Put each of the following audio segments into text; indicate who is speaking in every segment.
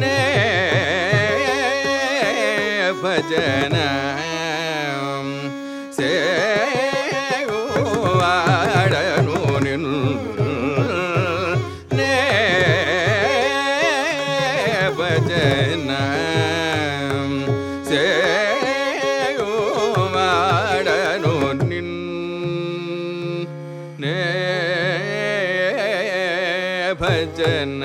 Speaker 1: ನೇ ಭಜನ ಭಜನ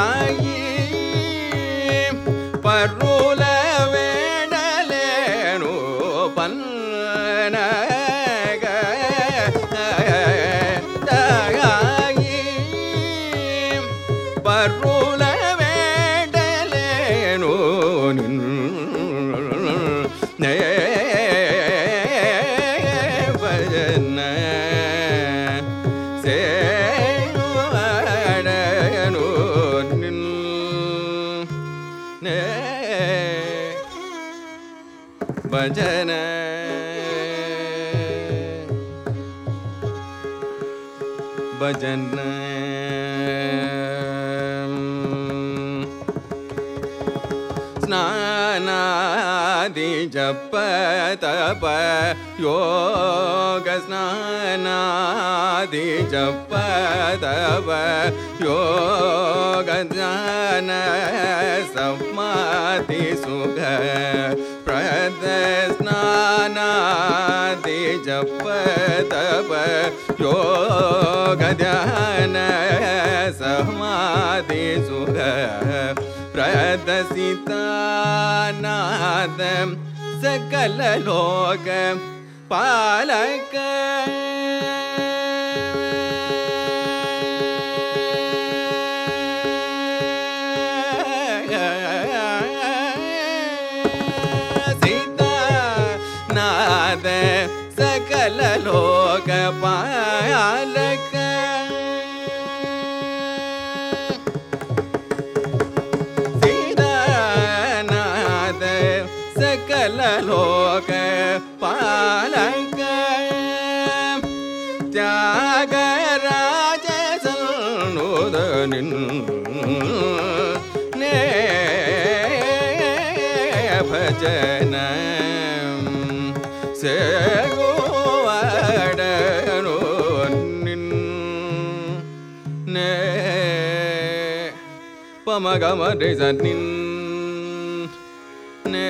Speaker 1: ಶಾಯಿ भजन। भजन। स्नानादि जप तप योग स्नानादि जप तप योग ज्ञान समाधि सुख। स्नाना योगध्यान सहादि सुह प्रद सकल लोग पालक ma ga ma re za ni ne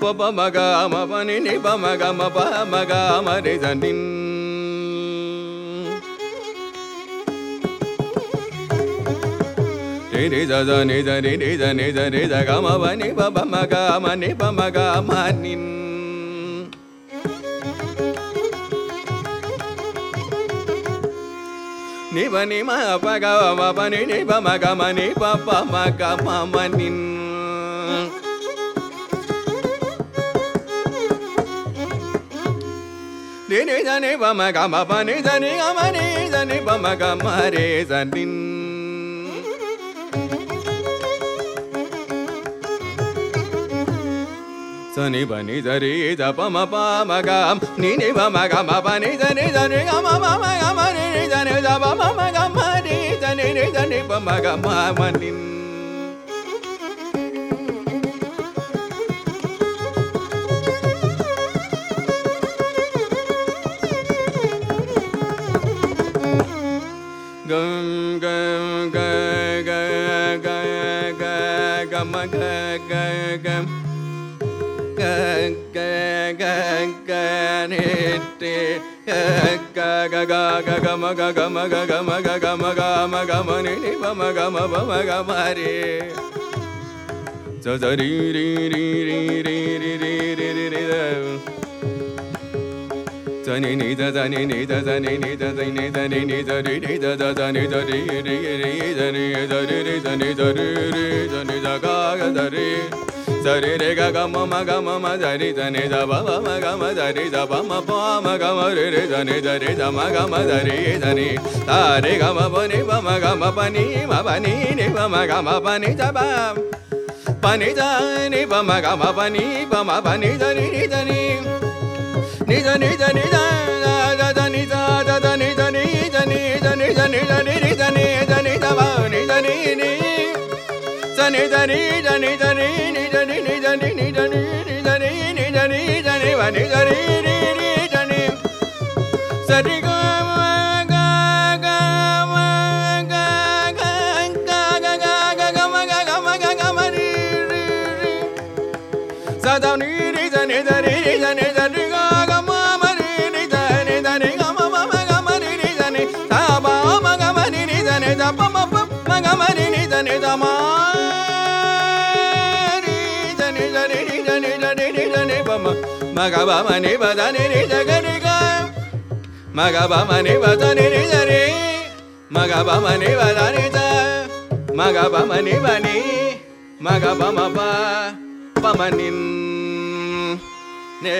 Speaker 1: pa pa ma ga ma pa ni ni pa re re za za ne za re re za ne za re za ga ma ba ni pa pa ma ga నివని మ పగ పని ని పమ గమని పప మగ మమని ని జని పమ గమ పని జని గమని జని పమ గమ రే జని సని బని జరి జపమ పామ గమ ని ని పమ గమ పని జని జని గమ మమ గమ రే ne ja ba ma ma ga ma ri ja ne ne ja ne ba ma ga ma ma ni Yeah ga ga ga ga ga ma ga ga ma ga ga ma ga ga ma ga ma ga ma ni ni ma ma ga ma ba ma ga ma re za za ri ri ri ri ri ri ri ri ri ri za ni ni za za ni ni za za ni ni za za ni za ni ni za ri ri za za za ni za ri ri ri za ni za ri ri za ni za ri ri za ni za ga ga za ri సరి రే గ గమ మ గమ మ జరి జని జ బ బ మ గమ జరి జ బ మ ప మ గమ రి రి జని జరి జ మ గమ జరి జని తారి గమ ప ని బ మ గమ ప ని మ ప ని ని బ మ గమ ప ని జ బ ప ని జ ని బ మ గమ ప ని బ మ ప ని జ ని రి జ ని ని జ ని జ ని జ జ జ ని జ జ జ ని జ ని జ ని జ ని జ ని జ ని రి జ ని జ ని జ బ ని జ ని ని జ ని జ ని జ ని Mama. నిజని నిజని నిజనిబమ మగబమ నిబదని నిజగనిగ మగబమ నిబదని నిజని మగబమ నిబదని జ. మగబమ నిబని మగబమ ప. పమనిన్ నే.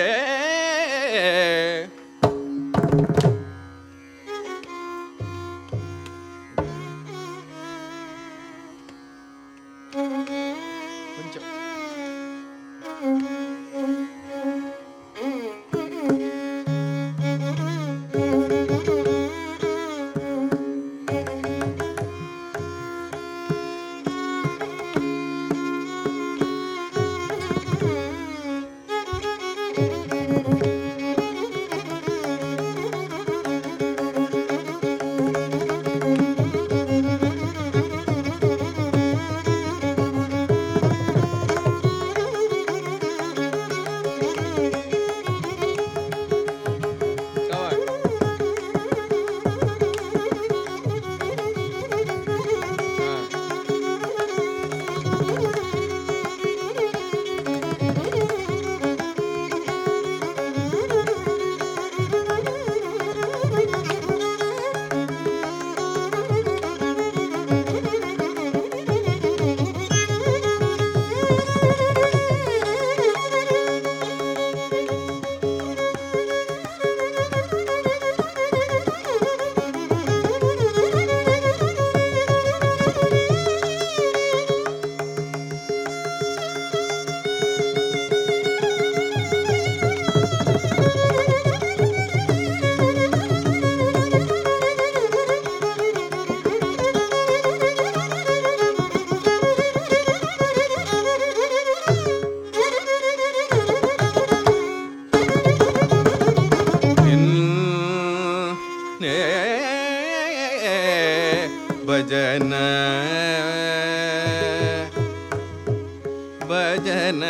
Speaker 1: भजन। भजन।